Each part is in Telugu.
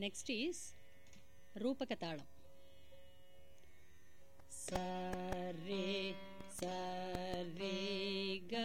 నెక్స్ట్ ఈస్ రూపక తాళం సరే సరే గ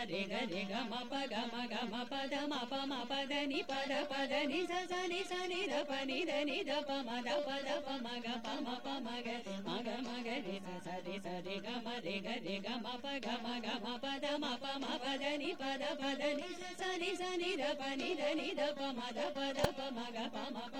సరే గ మ రే గ రే గ మ ప గ మ గ మ ప ద మ ప మ ప ద ని ప ద ప ద ని స స ని స ని ద ప ని ద ని ద ప మ ద ప ద ప మ గ ప మ ప మ గ మ గ మ గ రే స స రే స రే గ మ రే గ రే గ మ ప గ మ గ మ ప ద మ ప మ ప ద ని ప ద ప ద ని స స ని స ని ద ప ని ద ని ద ప మ ద ప ద ప మ గ ప మ ప